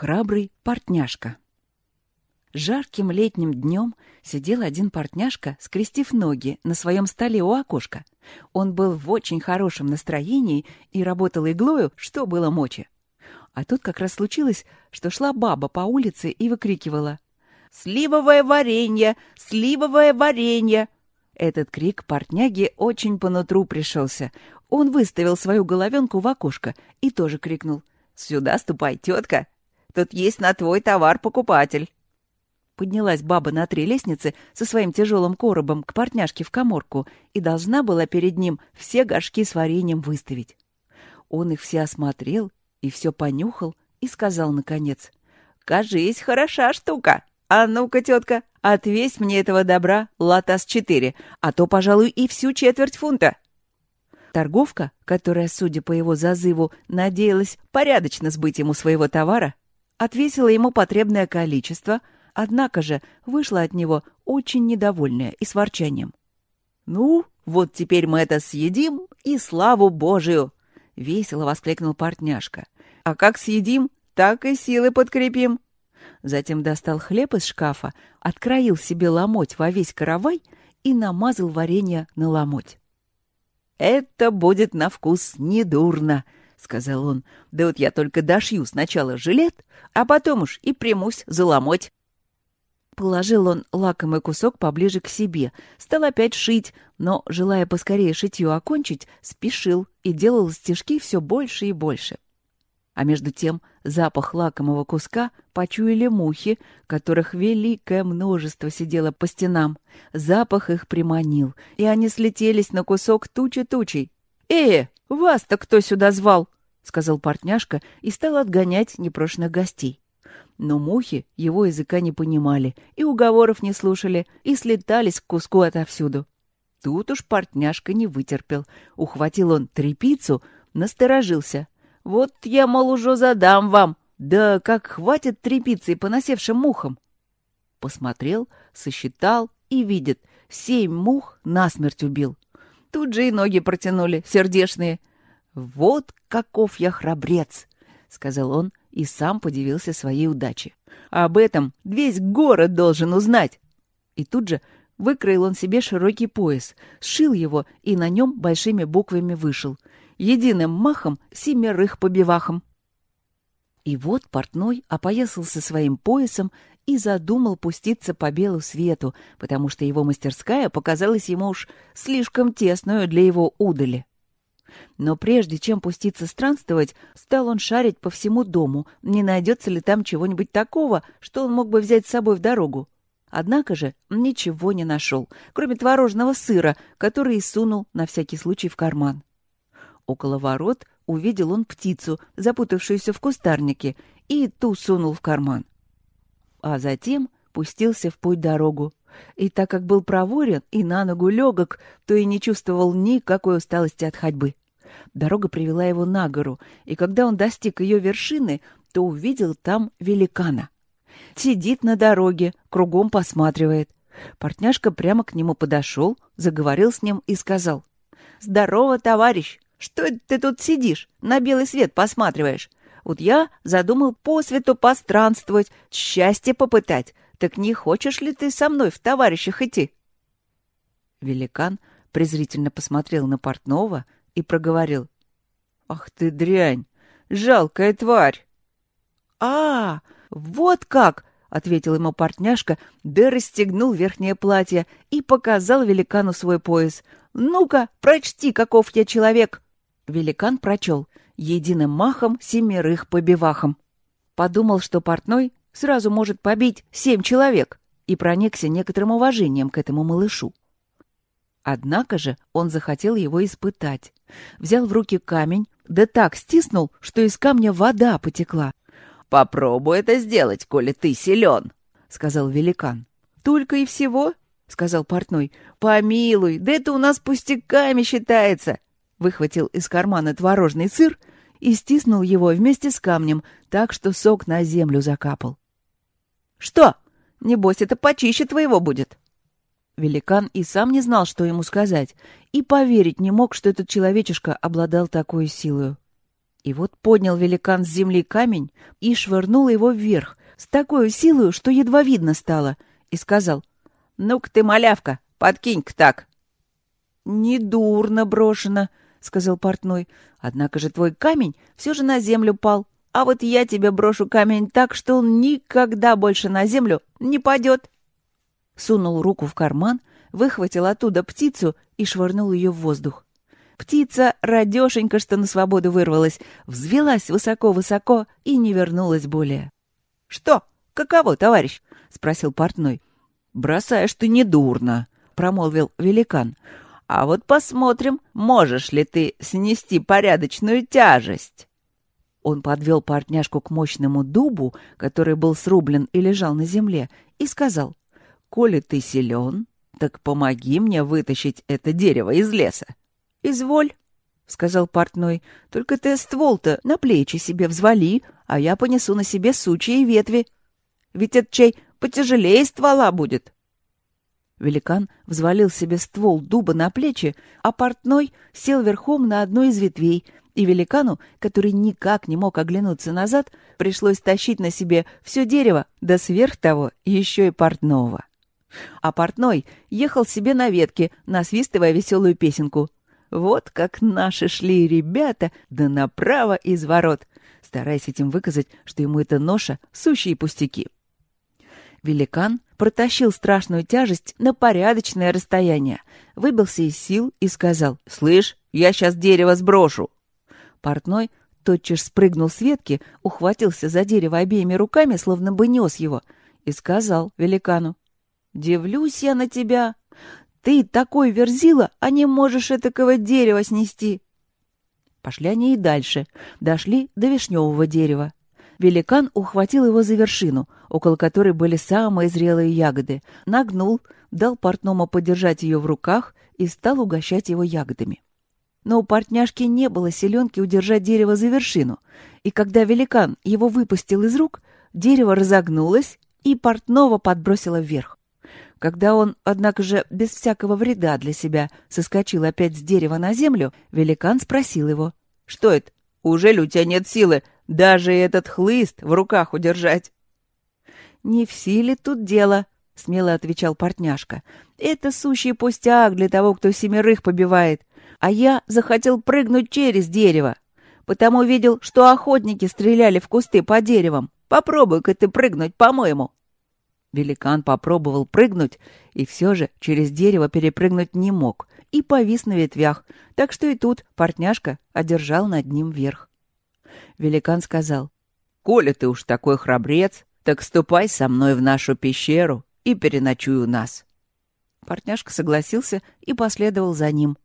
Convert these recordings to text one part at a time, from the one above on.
Храбрый портняшка. Жарким летним днем сидел один портняшка, скрестив ноги на своем столе у окошка. Он был в очень хорошем настроении и работал иглою, что было мочи. А тут как раз случилось, что шла баба по улице и выкрикивала «Сливовое варенье! Сливовое варенье!» Этот крик портняги очень по нутру пришелся. Он выставил свою головенку в окошко и тоже крикнул «Сюда ступай, тетка! Тут есть на твой товар покупатель!» Поднялась баба на три лестницы со своим тяжелым коробом к портняшке в коморку и должна была перед ним все горшки с вареньем выставить. Он их все осмотрел и все понюхал и сказал, наконец, «Кажись, хороша штука! А ну-ка, тетка, отвесь мне этого добра латас четыре, а то, пожалуй, и всю четверть фунта!» Торговка, которая, судя по его зазыву, надеялась порядочно сбыть ему своего товара, отвесила ему потребное количество, однако же вышла от него очень недовольная и с ворчанием. «Ну, вот теперь мы это съедим, и славу Божию!» — весело воскликнул портняшка. «А как съедим, так и силы подкрепим!» Затем достал хлеб из шкафа, откроил себе ломоть во весь каравай и намазал варенье на ломоть. «Это будет на вкус недурно!» — сказал он. — Да вот я только дошью сначала жилет, а потом уж и примусь заломать. Положил он лакомый кусок поближе к себе, стал опять шить, но, желая поскорее шитье окончить, спешил и делал стежки все больше и больше. А между тем запах лакомого куска почуяли мухи, которых великое множество сидело по стенам. Запах их приманил, и они слетелись на кусок тучи-тучей. «Э, вас-то кто сюда звал?» — сказал портняшка и стал отгонять непрошенных гостей. Но мухи его языка не понимали, и уговоров не слушали, и слетались к куску отовсюду. Тут уж портняшка не вытерпел. Ухватил он трепицу, насторожился. «Вот я, мол, уже задам вам. Да как хватит трепицы поносевшим мухам!» Посмотрел, сосчитал и видит, семь мух насмерть убил. Тут же и ноги протянули, сердешные. «Вот каков я храбрец!» — сказал он и сам подивился своей удаче. «Об этом весь город должен узнать!» И тут же выкроил он себе широкий пояс, сшил его и на нем большими буквами вышел. Единым махом семерых побивахом. И вот портной опоясался своим поясом и задумал пуститься по белу свету, потому что его мастерская показалась ему уж слишком тесную для его удали. Но прежде чем пуститься странствовать, стал он шарить по всему дому, не найдется ли там чего-нибудь такого, что он мог бы взять с собой в дорогу. Однако же ничего не нашел, кроме творожного сыра, который и сунул на всякий случай в карман. Около ворот увидел он птицу, запутавшуюся в кустарнике, и ту сунул в карман. А затем пустился в путь дорогу. И так как был проворен и на ногу легок, то и не чувствовал никакой усталости от ходьбы. Дорога привела его на гору, и когда он достиг ее вершины, то увидел там великана. Сидит на дороге, кругом посматривает. Портняшка прямо к нему подошел, заговорил с ним и сказал. «Здорово, товарищ! Что ты тут сидишь, на белый свет посматриваешь? Вот я задумал по свету постранствовать, счастье попытать. Так не хочешь ли ты со мной в товарищах идти?» Великан презрительно посмотрел на портного и проговорил. «Ах ты дрянь! Жалкая тварь!» «А, вот как!» — ответил ему портняшка, да расстегнул верхнее платье и показал великану свой пояс. «Ну-ка, прочти, каков я человек!» Великан прочел единым махом семерых побивахом. Подумал, что портной сразу может побить семь человек, и проникся некоторым уважением к этому малышу. Однако же он захотел его испытать. Взял в руки камень, да так стиснул, что из камня вода потекла. «Попробуй это сделать, коли ты силен», — сказал великан. «Только и всего?» — сказал портной. «Помилуй, да это у нас пустяками считается!» Выхватил из кармана творожный сыр и стиснул его вместе с камнем, так что сок на землю закапал. «Что? Небось, это почище твоего будет!» Великан и сам не знал, что ему сказать, и поверить не мог, что этот человечишка обладал такой силой. И вот поднял великан с земли камень и швырнул его вверх, с такой силой, что едва видно стало, и сказал, «Ну-ка ты, малявка, подкинь-ка так». «Недурно брошено», — сказал портной. «Однако же твой камень все же на землю пал, а вот я тебе брошу камень так, что он никогда больше на землю не падет». Сунул руку в карман, выхватил оттуда птицу и швырнул ее в воздух. Птица, радешенька, что на свободу вырвалась, взвелась высоко-высоко и не вернулась более. — Что? Каково, товарищ? — спросил портной. — Бросаешь ты недурно, — промолвил великан. — А вот посмотрим, можешь ли ты снести порядочную тяжесть. Он подвел портняшку к мощному дубу, который был срублен и лежал на земле, и сказал, «Коли ты силен, так помоги мне вытащить это дерево из леса». «Изволь», — сказал портной, — «только ты ствол-то на плечи себе взвали, а я понесу на себе сучьи и ветви. Ведь этот чай потяжелее ствола будет». Великан взвалил себе ствол дуба на плечи, а портной сел верхом на одной из ветвей, и великану, который никак не мог оглянуться назад, пришлось тащить на себе все дерево, да сверх того еще и портного. А портной ехал себе на ветке, насвистывая веселую песенку — вот как наши шли ребята, да направо из ворот, стараясь этим выказать, что ему это ноша — сущие пустяки. Великан протащил страшную тяжесть на порядочное расстояние, выбился из сил и сказал «Слышь, я сейчас дерево сброшу». Портной тотчас спрыгнул с ветки, ухватился за дерево обеими руками, словно бы нес его, и сказал великану «Дивлюсь я на тебя, ты такой верзила, а не можешь этакого дерева снести. Пошли они и дальше. Дошли до вишневого дерева. Великан ухватил его за вершину, около которой были самые зрелые ягоды, нагнул, дал портному подержать ее в руках и стал угощать его ягодами. Но у портняшки не было селенки удержать дерево за вершину, и когда великан его выпустил из рук, дерево разогнулось и портного подбросило вверх. Когда он, однако же, без всякого вреда для себя, соскочил опять с дерева на землю, великан спросил его. — Что это? Уже ли у тебя нет силы даже этот хлыст в руках удержать? — Не в силе тут дело, — смело отвечал портняшка. — Это сущий пустяк для того, кто семерых побивает. А я захотел прыгнуть через дерево. Потому видел, что охотники стреляли в кусты по деревам. Попробуй-ка ты прыгнуть, по-моему. Великан попробовал прыгнуть, и все же через дерево перепрыгнуть не мог, и повис на ветвях, так что и тут портняшка одержал над ним верх. Великан сказал, «Коля ты уж такой храбрец, так ступай со мной в нашу пещеру и переночуй у нас». Портняшка согласился и последовал за ним.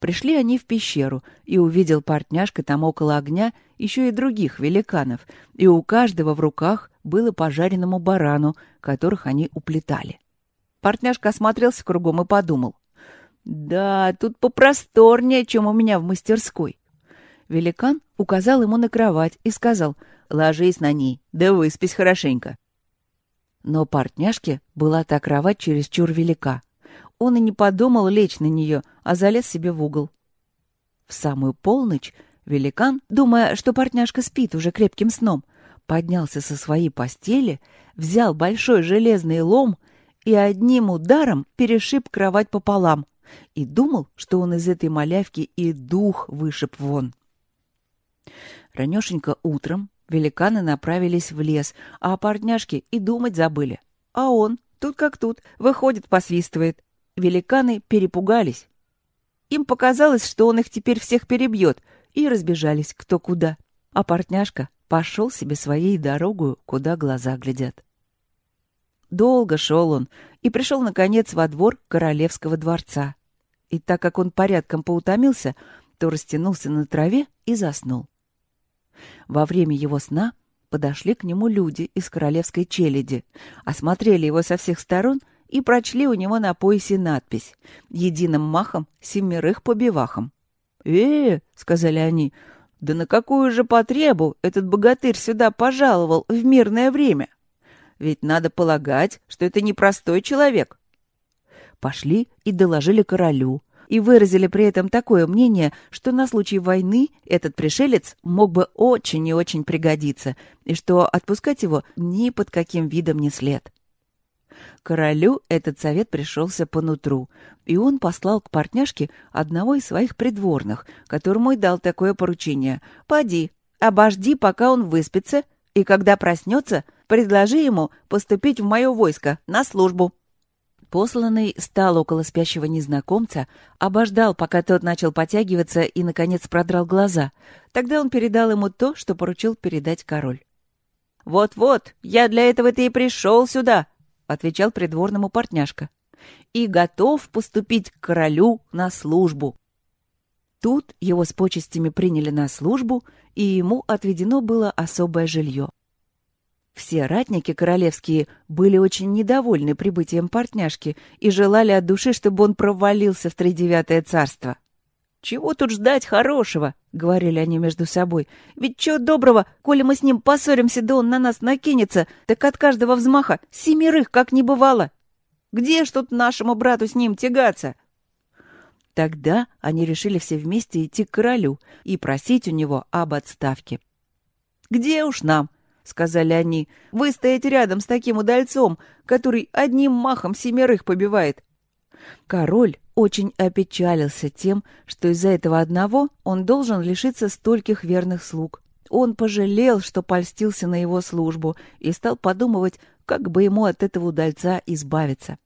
Пришли они в пещеру, и увидел портняшка там около огня еще и других великанов, и у каждого в руках было по жареному барану, которых они уплетали. Портняшка осмотрелся кругом и подумал. «Да, тут попросторнее, чем у меня в мастерской». Великан указал ему на кровать и сказал «Ложись на ней, да выспись хорошенько». Но портняшке была та кровать чересчур велика. Он и не подумал лечь на нее, а залез себе в угол. В самую полночь великан, думая, что портняшка спит уже крепким сном, поднялся со своей постели, взял большой железный лом и одним ударом перешиб кровать пополам и думал, что он из этой малявки и дух вышиб вон. Ранешенько утром великаны направились в лес, а о портняшке и думать забыли. А он, тут как тут, выходит, посвистывает великаны перепугались. Им показалось, что он их теперь всех перебьет, и разбежались кто куда. А портняшка пошел себе своей дорогою, куда глаза глядят. Долго шел он и пришел, наконец, во двор королевского дворца. И так как он порядком поутомился, то растянулся на траве и заснул. Во время его сна подошли к нему люди из королевской челяди, осмотрели его со всех сторон и прочли у него на поясе надпись «Единым махом семерых побивахом». «Э, — сказали они, — да на какую же потребу этот богатырь сюда пожаловал в мирное время? Ведь надо полагать, что это непростой человек». Пошли и доложили королю, и выразили при этом такое мнение, что на случай войны этот пришелец мог бы очень и очень пригодиться, и что отпускать его ни под каким видом не след. Королю этот совет пришелся по нутру, и он послал к партняшке одного из своих придворных, которому и дал такое поручение. «Поди, обожди, пока он выспится, и когда проснется, предложи ему поступить в мое войско на службу». Посланный стал около спящего незнакомца, обождал, пока тот начал потягиваться и, наконец, продрал глаза. Тогда он передал ему то, что поручил передать король. «Вот-вот, я для этого-то и пришел сюда», — отвечал придворному партняшка. «И готов поступить к королю на службу». Тут его с почестями приняли на службу, и ему отведено было особое жилье. Все ратники королевские были очень недовольны прибытием партняшки и желали от души, чтобы он провалился в тридевятое царство. «Чего тут ждать хорошего?» — говорили они между собой. «Ведь чего доброго, коли мы с ним поссоримся, да он на нас накинется, так от каждого взмаха семерых как не бывало. Где ж тут нашему брату с ним тягаться?» Тогда они решили все вместе идти к королю и просить у него об отставке. «Где уж нам?» — сказали они. «Вы стоите рядом с таким удальцом, который одним махом семерых побивает». Король очень опечалился тем, что из-за этого одного он должен лишиться стольких верных слуг. Он пожалел, что польстился на его службу, и стал подумывать, как бы ему от этого удальца избавиться.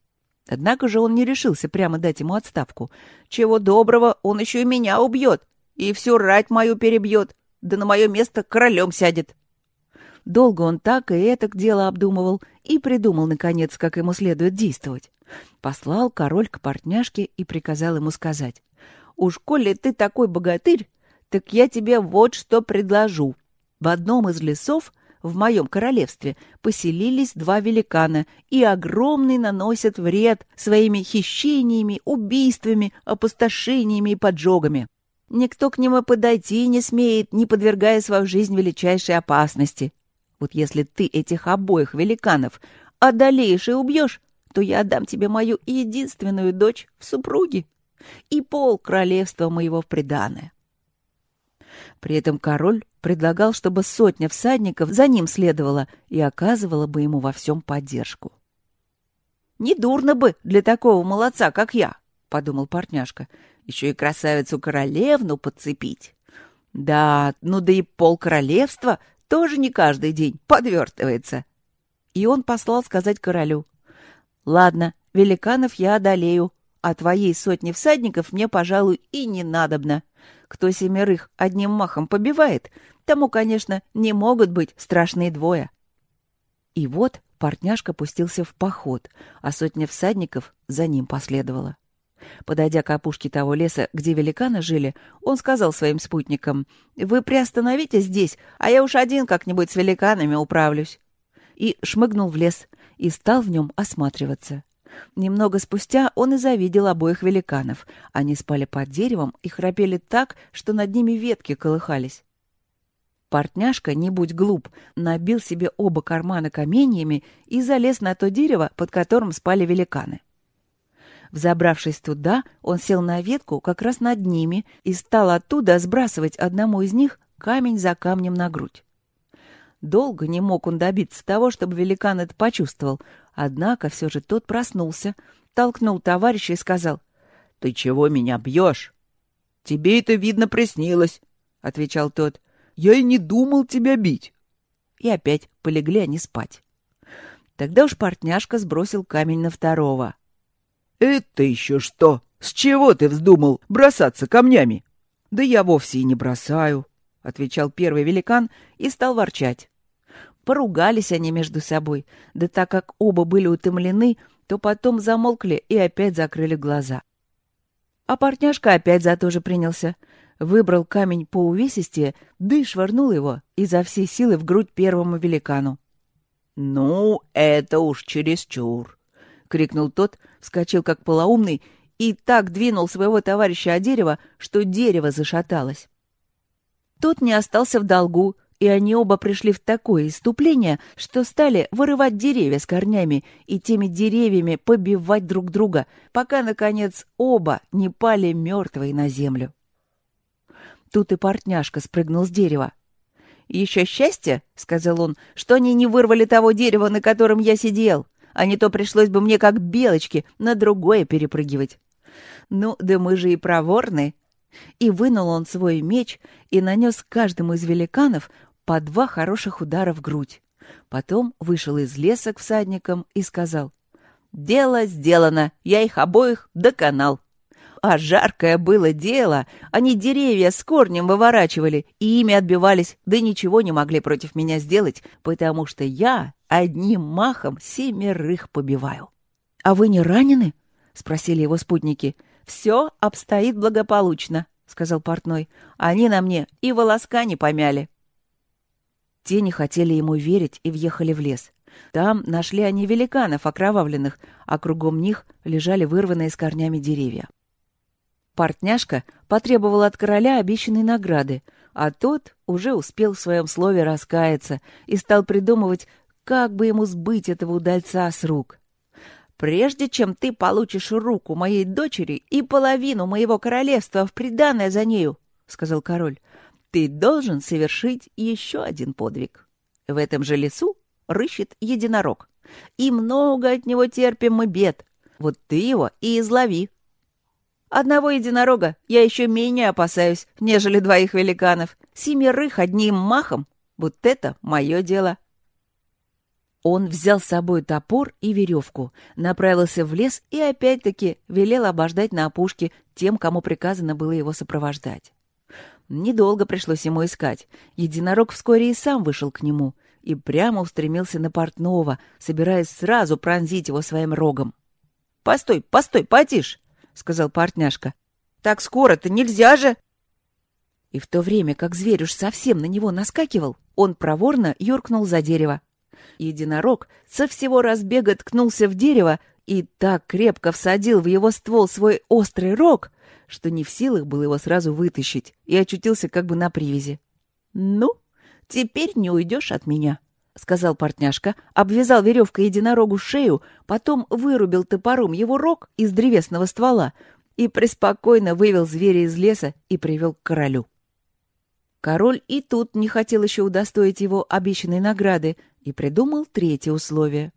Однако же он не решился прямо дать ему отставку. Чего доброго, он еще и меня убьет, и всю рать мою перебьет, да на мое место королем сядет. Долго он так и это дело обдумывал и придумал, наконец, как ему следует действовать. Послал король к портняшке и приказал ему сказать. «Уж коли ты такой богатырь, так я тебе вот что предложу. В одном из лесов в моем королевстве поселились два великана и огромный наносят вред своими хищениями, убийствами, опустошениями и поджогами. Никто к нему подойти не смеет, не подвергая свою жизнь величайшей опасности. Вот если ты этих обоих великанов одолеешь и убьешь, то я отдам тебе мою единственную дочь в супруги и пол королевства моего в приданое. При этом король предлагал, чтобы сотня всадников за ним следовала и оказывала бы ему во всем поддержку. «Недурно бы для такого молодца, как я», — подумал партняшка, — «еще и красавицу-королевну подцепить». Да, ну да и пол королевства тоже не каждый день подвертывается. И он послал сказать королю. «Ладно, великанов я одолею, а твоей сотни всадников мне, пожалуй, и не надобно. Кто семерых одним махом побивает, тому, конечно, не могут быть страшные двое». И вот партняшка пустился в поход, а сотня всадников за ним последовала. Подойдя к опушке того леса, где великаны жили, он сказал своим спутникам, «Вы приостановитесь здесь, а я уж один как-нибудь с великанами управлюсь». И шмыгнул в лес, и стал в нем осматриваться. Немного спустя он и завидел обоих великанов. Они спали под деревом и храпели так, что над ними ветки колыхались. Портняшка, не будь глуп, набил себе оба кармана каменьями и залез на то дерево, под которым спали великаны. Взобравшись туда, он сел на ветку как раз над ними и стал оттуда сбрасывать одному из них камень за камнем на грудь. Долго не мог он добиться того, чтобы великан это почувствовал, однако все же тот проснулся, толкнул товарища и сказал, «Ты чего меня бьешь?» «Тебе это, видно, приснилось», — отвечал тот. «Я и не думал тебя бить». И опять полегли они спать. Тогда уж портняшка сбросил камень на второго. «Это еще что? С чего ты вздумал бросаться камнями?» «Да я вовсе и не бросаю», — отвечал первый великан и стал ворчать. Поругались они между собой, да так как оба были утомлены, то потом замолкли и опять закрыли глаза. А партняшка опять за то же принялся. Выбрал камень по увесистее, да и швырнул его изо всей силы в грудь первому великану. «Ну, это уж чересчур!» — крикнул тот, вскочил как полоумный и так двинул своего товарища о дерево, что дерево зашаталось. Тот не остался в долгу и они оба пришли в такое иступление, что стали вырывать деревья с корнями и теми деревьями побивать друг друга, пока, наконец, оба не пали мертвые на землю. Тут и портняшка спрыгнул с дерева. «Еще счастье, — сказал он, — что они не вырвали того дерева, на котором я сидел, а не то пришлось бы мне, как белочки, на другое перепрыгивать. Ну, да мы же и проворны, и вынул он свой меч и нанес каждому из великанов по два хороших удара в грудь. Потом вышел из леса к всадникам и сказал, «Дело сделано, я их обоих доконал». А жаркое было дело, они деревья с корнем выворачивали и ими отбивались, да ничего не могли против меня сделать, потому что я одним махом семерых побиваю. «А вы не ранены?» — спросили его спутники. «Все обстоит благополучно», — сказал портной. «Они на мне и волоска не помяли». Те не хотели ему верить и въехали в лес. Там нашли они великанов окровавленных, а кругом них лежали вырванные с корнями деревья. Портняшка потребовал от короля обещанной награды, а тот уже успел в своем слове раскаяться и стал придумывать, как бы ему сбыть этого удальца с рук. Прежде чем ты получишь руку моей дочери и половину моего королевства в приданное за нею, — сказал король, — ты должен совершить еще один подвиг. В этом же лесу рыщет единорог, и много от него терпим мы бед. Вот ты его и излови. Одного единорога я еще менее опасаюсь, нежели двоих великанов. Семерых одним махом. Вот это мое дело. Он взял с собой топор и веревку, направился в лес и опять-таки велел обождать на опушке тем, кому приказано было его сопровождать. Недолго пришлось ему искать. Единорог вскоре и сам вышел к нему и прямо устремился на портного, собираясь сразу пронзить его своим рогом. — Постой, постой, потише! — сказал портняшка. — Так скоро-то нельзя же! И в то время, как зверь уж совсем на него наскакивал, он проворно юркнул за дерево. Единорог со всего разбега ткнулся в дерево и так крепко всадил в его ствол свой острый рог, что не в силах был его сразу вытащить и очутился как бы на привязи. «Ну, теперь не уйдешь от меня», — сказал портняшка, обвязал веревкой единорогу шею, потом вырубил топором его рог из древесного ствола и преспокойно вывел зверя из леса и привел к королю. Король и тут не хотел еще удостоить его обещанной награды и придумал третье условие.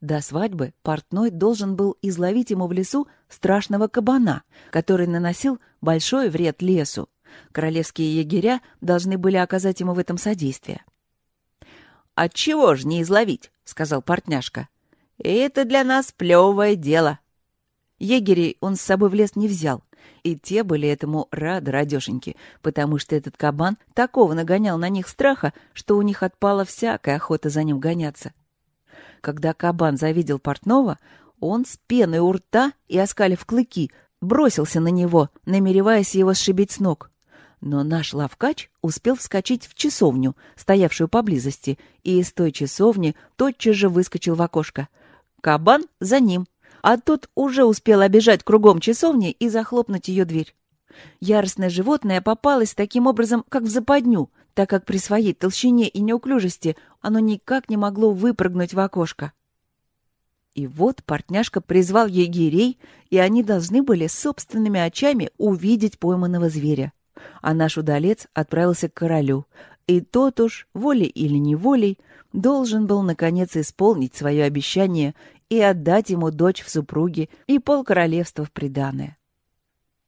До свадьбы портной должен был изловить ему в лесу страшного кабана, который наносил большой вред лесу. Королевские егеря должны были оказать ему в этом содействие. «Отчего ж не изловить?» — сказал портняшка. «Это для нас плевое дело». Егерей он с собой в лес не взял, и те были этому рады радешеньки, потому что этот кабан такого нагонял на них страха, что у них отпала всякая охота за ним гоняться. Когда кабан завидел портного, он с пеной у рта и оскалив клыки бросился на него, намереваясь его сшибить с ног. Но наш лавкач успел вскочить в часовню, стоявшую поблизости, и из той часовни тотчас же выскочил в окошко. Кабан за ним — а тот уже успел обежать кругом часовни и захлопнуть ее дверь. Яростное животное попалось таким образом, как в западню, так как при своей толщине и неуклюжести оно никак не могло выпрыгнуть в окошко. И вот портняшка призвал егерей, и они должны были собственными очами увидеть пойманного зверя. А наш удалец отправился к королю, и тот уж, волей или неволей, должен был, наконец, исполнить свое обещание и отдать ему дочь в супруги и полкоролевства в приданое.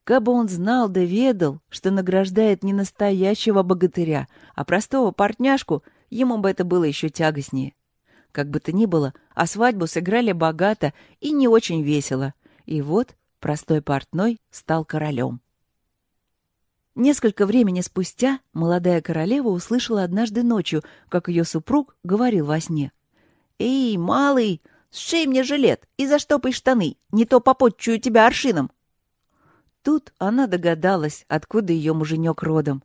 Кабы он знал да ведал, что награждает не настоящего богатыря, а простого портняшку, ему бы это было еще тягостнее. Как бы то ни было, а свадьбу сыграли богато и не очень весело. И вот простой портной стал королем. Несколько времени спустя молодая королева услышала однажды ночью, как ее супруг говорил во сне. «Эй, малый, Сшей мне жилет и заштопай штаны, не то попотчую тебя аршином. Тут она догадалась, откуда ее муженек родом.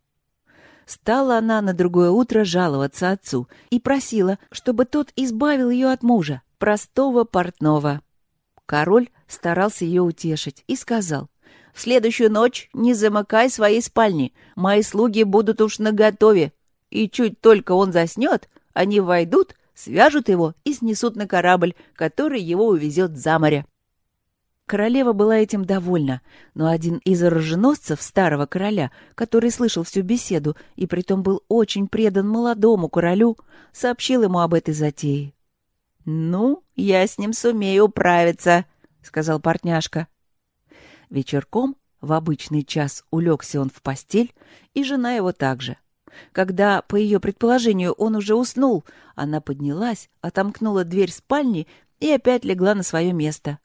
Стала она на другое утро жаловаться отцу и просила, чтобы тот избавил ее от мужа, простого портного. Король старался ее утешить и сказал, «В следующую ночь не замыкай своей спальни, мои слуги будут уж наготове, и чуть только он заснет, они войдут, свяжут его и снесут на корабль, который его увезет за море. Королева была этим довольна, но один из оруженосцев старого короля, который слышал всю беседу и притом был очень предан молодому королю, сообщил ему об этой затее. «Ну, я с ним сумею управиться», — сказал портняшка. Вечерком в обычный час улегся он в постель, и жена его также. Когда, по ее предположению, он уже уснул, она поднялась, отомкнула дверь спальни и опять легла на свое место.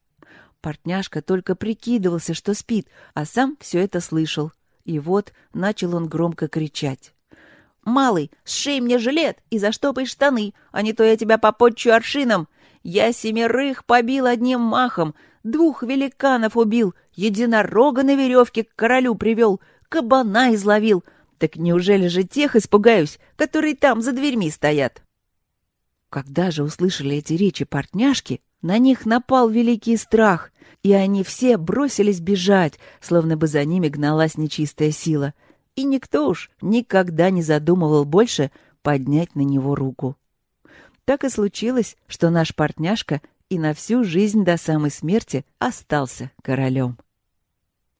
Портняшка только прикидывался, что спит, а сам все это слышал. И вот начал он громко кричать. «Малый, сшей мне жилет и заштопай штаны, а не то я тебя попотчу аршином. Я семерых побил одним махом, двух великанов убил, единорога на веревке к королю привел, кабана изловил. Так неужели же тех испугаюсь, которые там за дверьми стоят?» Когда же услышали эти речи портняшки, на них напал великий страх, и они все бросились бежать, словно бы за ними гналась нечистая сила. И никто уж никогда не задумывал больше поднять на него руку. Так и случилось, что наш портняшка и на всю жизнь до самой смерти остался королем.